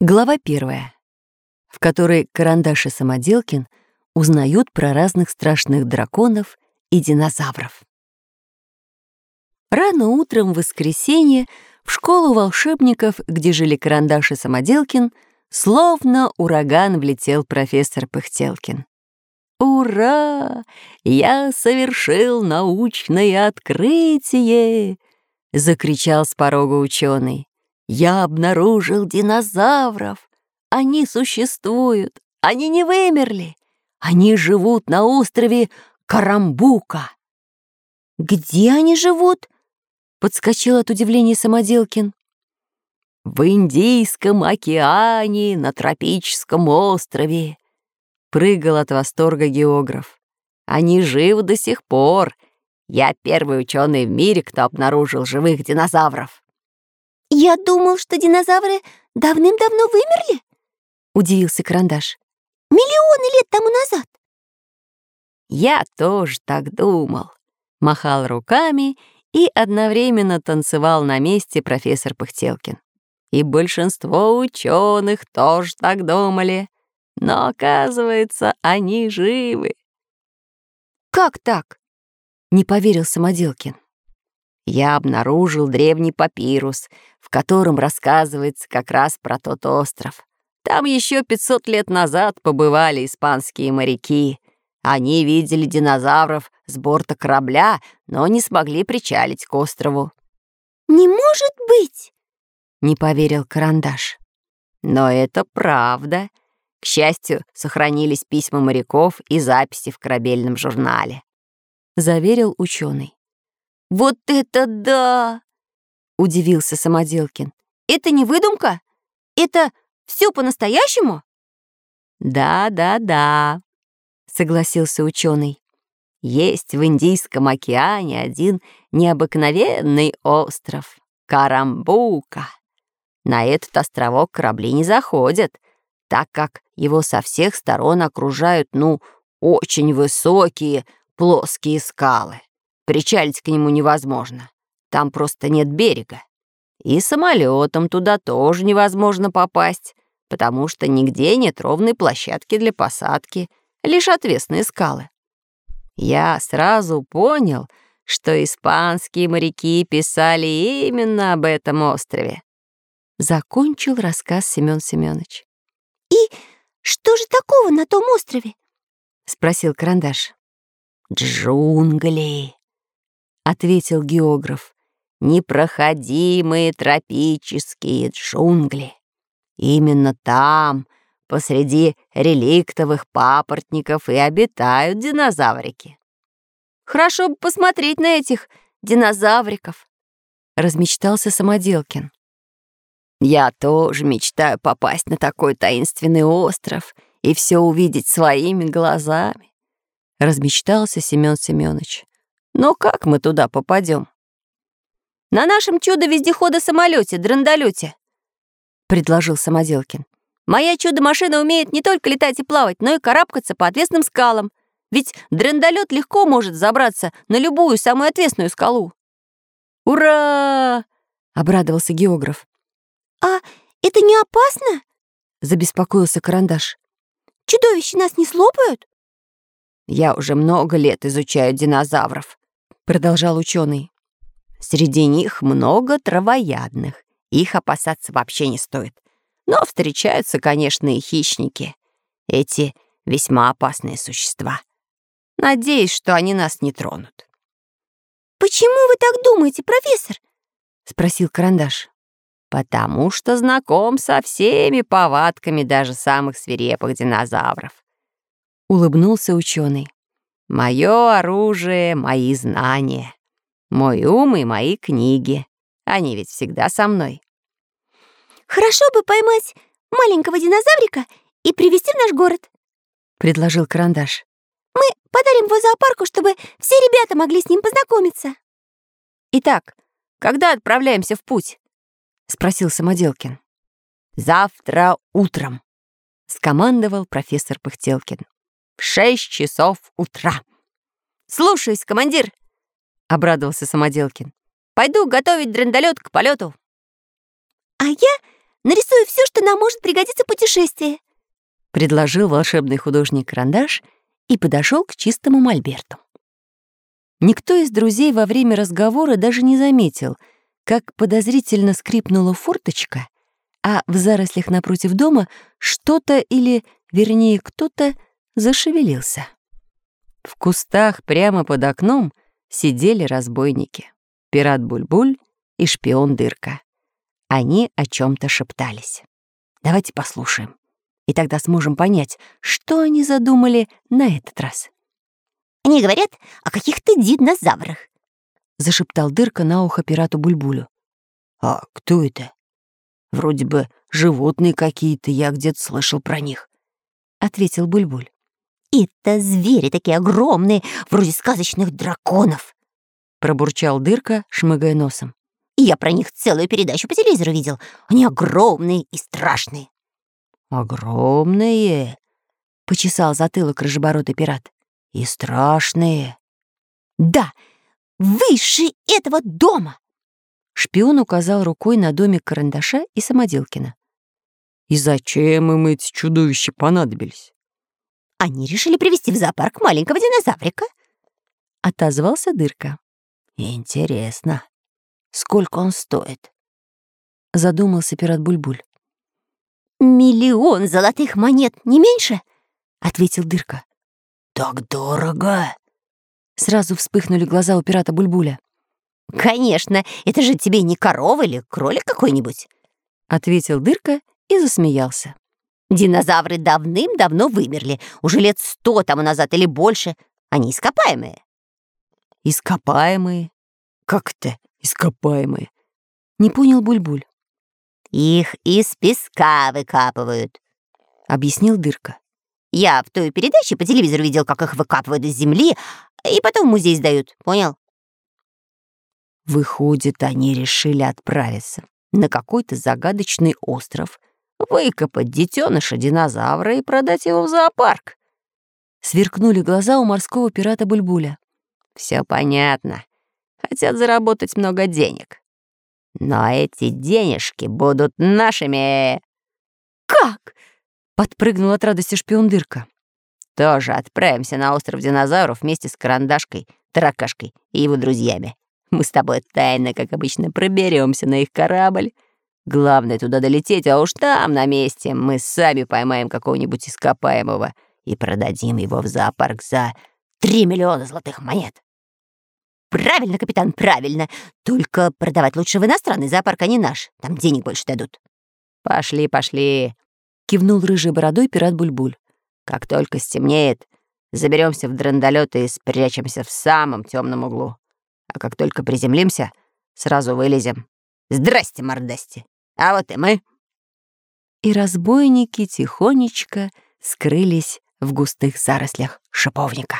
Глава первая, в которой Карандаш и Самоделкин узнают про разных страшных драконов и динозавров. Рано утром в воскресенье в школу волшебников, где жили Карандаш и Самоделкин, словно ураган влетел профессор Пыхтелкин. «Ура! Я совершил научное открытие!» — закричал с порога ученый. Я обнаружил динозавров. Они существуют. Они не вымерли. Они живут на острове Карамбука. «Где они живут?» — подскочил от удивления Самоделкин. «В Индийском океане, на тропическом острове», — прыгал от восторга географ. «Они живы до сих пор. Я первый ученый в мире, кто обнаружил живых динозавров». «Я думал, что динозавры давным-давно вымерли», — удивился Карандаш. «Миллионы лет тому назад». «Я тоже так думал», — махал руками и одновременно танцевал на месте профессор Пыхтелкин. И большинство ученых тоже так думали. Но, оказывается, они живы. «Как так?» — не поверил Самоделкин я обнаружил древний папирус, в котором рассказывается как раз про тот остров. Там еще 500 лет назад побывали испанские моряки. Они видели динозавров с борта корабля, но не смогли причалить к острову. «Не может быть!» — не поверил Карандаш. Но это правда. К счастью, сохранились письма моряков и записи в корабельном журнале. Заверил ученый. «Вот это да!» — удивился Самоделкин. «Это не выдумка? Это все по-настоящему?» «Да-да-да», — согласился ученый. «Есть в Индийском океане один необыкновенный остров — Карамбука. На этот островок корабли не заходят, так как его со всех сторон окружают, ну, очень высокие плоские скалы. Причалить к нему невозможно. Там просто нет берега. И самолетом туда тоже невозможно попасть, потому что нигде нет ровной площадки для посадки, лишь отвесные скалы. Я сразу понял, что испанские моряки писали именно об этом острове. Закончил рассказ Семён Семёныч. «И что же такого на том острове?» — спросил Карандаш. «Джунгли», ответил географ. Непроходимые тропические джунгли. Именно там, посреди реликтовых папоротников, и обитают динозаврики. Хорошо бы посмотреть на этих динозавриков, размечтался Самоделкин. Я тоже мечтаю попасть на такой таинственный остров и все увидеть своими глазами, размечтался Семен Семенович. Но как мы туда попадем? На нашем чудо-вездехода-самолете, драндолете, предложил Самоделкин. Моя чудо-машина умеет не только летать и плавать, но и карабкаться по отвесным скалам. Ведь драндолет легко может забраться на любую самую отвесную скалу. «Ура!» — обрадовался географ. «А это не опасно?» — забеспокоился Карандаш. «Чудовища нас не слопают?» «Я уже много лет изучаю динозавров», продолжал ученый. Среди них много травоядных. Их опасаться вообще не стоит. Но встречаются, конечно, и хищники. Эти весьма опасные существа. Надеюсь, что они нас не тронут. «Почему вы так думаете, профессор?» — спросил Карандаш. «Потому что знаком со всеми повадками даже самых свирепых динозавров», — улыбнулся ученый. Мое оружие — мои знания. Мой ум и мои книги. Они ведь всегда со мной. «Хорошо бы поймать маленького динозаврика и привезти в наш город», — предложил Карандаш. «Мы подарим его зоопарку, чтобы все ребята могли с ним познакомиться». «Итак, когда отправляемся в путь?» — спросил Самоделкин. «Завтра утром», — скомандовал профессор Пыхтелкин в шесть часов утра. «Слушаюсь, командир!» — обрадовался Самоделкин. «Пойду готовить драндолет к полету». «А я нарисую все, что нам может пригодиться путешествие», — предложил волшебный художник-карандаш и подошел к чистому мольберту. Никто из друзей во время разговора даже не заметил, как подозрительно скрипнула форточка, а в зарослях напротив дома что-то или, вернее, кто-то зашевелился. В кустах прямо под окном сидели разбойники. Пират Бульбуль и шпион Дырка. Они о чем то шептались. Давайте послушаем, и тогда сможем понять, что они задумали на этот раз. «Они говорят о каких-то динозаврах», — зашептал Дырка на ухо пирату Бульбулю. «А кто это? Вроде бы животные какие-то, я где-то слышал про них», — ответил Бульбуль. «Это звери такие огромные, вроде сказочных драконов», — пробурчал Дырка, шмыгая носом. «Я про них целую передачу по телевизору видел. Они огромные и страшные». «Огромные?» — почесал затылок рыжебородый пират. «И страшные». «Да, выше этого дома!» Шпион указал рукой на домик Карандаша и Самоделкина. «И зачем им эти чудовища понадобились?» Они решили привезти в зоопарк маленького динозаврика. Отозвался Дырка. Интересно, сколько он стоит? Задумался пират Бульбуль. «Миллион золотых монет, не меньше?» — ответил Дырка. «Так дорого!» Сразу вспыхнули глаза у пирата Бульбуля. «Конечно, это же тебе не корова или кролик какой-нибудь!» — ответил Дырка и засмеялся. Динозавры давным-давно вымерли, уже лет сто тому назад или больше. Они ископаемые. Ископаемые? Как это ископаемые? Не понял Бульбуль. Их из песка выкапывают, объяснил Дырка. Я в той передаче по телевизору видел, как их выкапывают из земли, и потом в музей сдают, понял? Выходит, они решили отправиться на какой-то загадочный остров, выкопать детеныша динозавра и продать его в зоопарк. Сверкнули глаза у морского пирата Бульбуля. Все понятно. Хотят заработать много денег. Но эти денежки будут нашими. Как? Подпрыгнул от радости шпион Дырка. Тоже отправимся на остров динозавров вместе с Карандашкой, Таракашкой и его друзьями. Мы с тобой тайно, как обычно, проберемся на их корабль, Главное туда долететь, а уж там, на месте, мы сами поймаем какого-нибудь ископаемого и продадим его в зоопарк за три миллиона золотых монет. Правильно, капитан, правильно. Только продавать лучше в иностранный зоопарк, а не наш. Там денег больше дадут. Пошли, пошли, кивнул рыжий бородой пират Бульбуль. Как только стемнеет, заберемся в драндолет и спрячемся в самом темном углу. А как только приземлимся, сразу вылезем. Здрасте, мордасти а вот и мы». И разбойники тихонечко скрылись в густых зарослях шиповника.